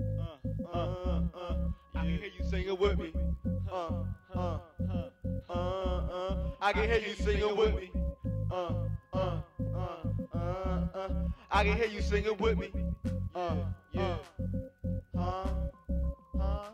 Uh, uh, uh, I can hear you singing with me. Uh, uh, uh, uh, uh. I can hear you singing with me. Uh, uh, uh, uh, uh. I can hear you singing with me. Uh, yeah. Huh? Huh?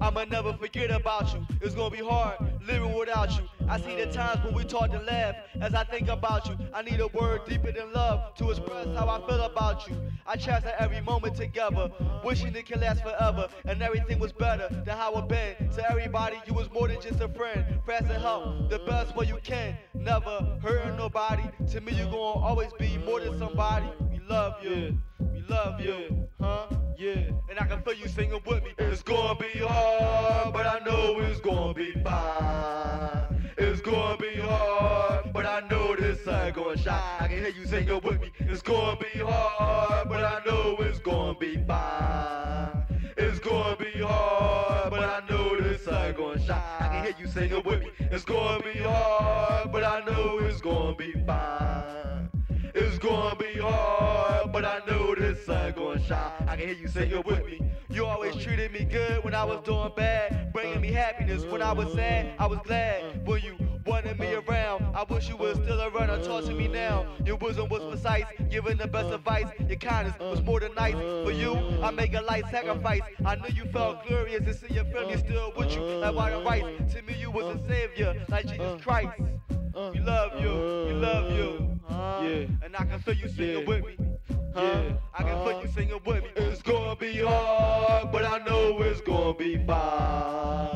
I'ma never forget about you. It's gonna be hard living without you. I see the times when we talk and laugh as I think about you. I need a word deeper than love to express how I feel about you. I cherish every moment together, wishing it can last forever. And everything was better than how it been. To everybody, you was more than just a friend. Press and help the best way you can. Never hurting nobody. To me, you gonna always be more than somebody. We love you. We love you. Huh? Yeah. And I can feel you singing with me. It's gonna be hard, but I know it's gonna be fine. Ain't gonna shine. I can hear you singing with me. It's gonna be hard, but I know it's gonna be fine. It's gonna be hard, but I know this ain't gonna shine. I can hear you singing with me. It's gonna be hard, but I know it's gonna be fine. It's gonna be hard, but I know this ain't gonna shine. I can hear you singing with me. You always treated me good when I was doing bad, bringing me happiness when I was sad. I was glad when you wanted me around. I wish you was still around and talk to me now. Your wisdom was precise, giving the best advice. Your kindness was more than nice. For you, I make a light sacrifice. I knew you felt glorious to see your family still with you. Like white and rice. To me, you was a savior, like Jesus Christ. We love you, we love you. Yeah. And I can feel you singing with me. Yeah. I can feel you singing with me. It's gonna be hard, but I know it's gonna be fine.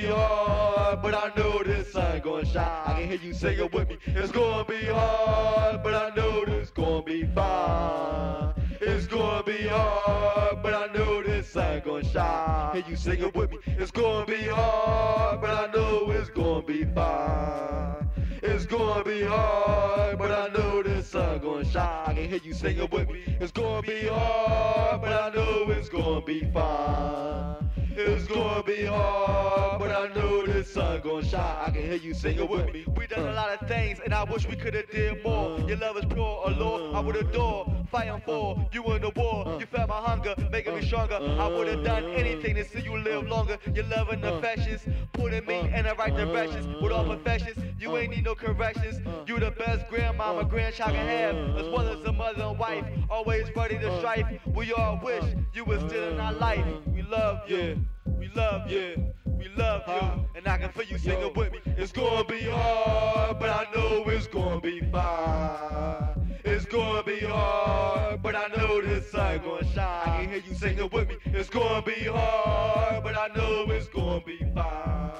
Be hard, but I know this ain't gonna shine. I can hear you singing with me. It's gonna be hard, but I know this gonna be fine. It's gonna be hard, but I know this ain't gonna shine. Hear you singing with me. It's gonna be hard, but I know it's gonna be fine. It's gonna be hard, but I know this sun gonna shine. I can hear you singing with me. It's gonna be hard, but I know it's gonna be fine. It's gonna be hard, sun gonna shine. I can hear you singing with me. We done a lot of things, and I wish we could've did more. Your love is pure, oh a law I would adore. Fighting for you in the war. You felt my hunger, making me stronger. I would've done anything to see you live longer. Your love and affections, putting me in the right directions. With all perfections, you ain't need no corrections. You the best grandmama, grandchild can have, as well as a mother and wife. Always ready to strife. We all wish you was still in our life. We love you. We love you. We love you. Uh-huh. And I can feel you singing with me. It's gonna be hard, but I know it's gonna be fine. It's gonna be hard, but I know this ain't gonna shine. I can hear you singing with me. It's gonna be hard, but I know it's gonna be fine.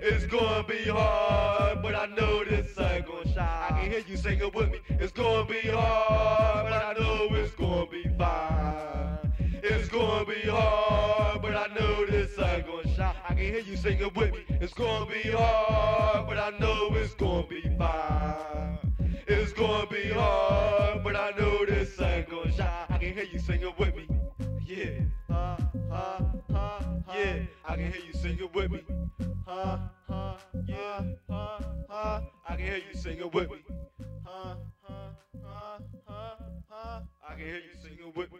It's gonna be hard, but I know this ain't gonna shine. I can hear you singing with me. It's gonna be hard, but I know it's gonna be fine. It's gonna be hard, can hear you singing with me. It's gonna be hard, but I know it's gonna be fine. It's gonna be hard, but I know this ain't gonna shine. I can hear you singing with me. Yeah. Ha, ha, ha, yeah. I can hear you singing with me. Ha, ha, yeah. Ha, ha. I can hear you singing with me. Ha, ha, ha, ha, ha. I can hear you singing with me.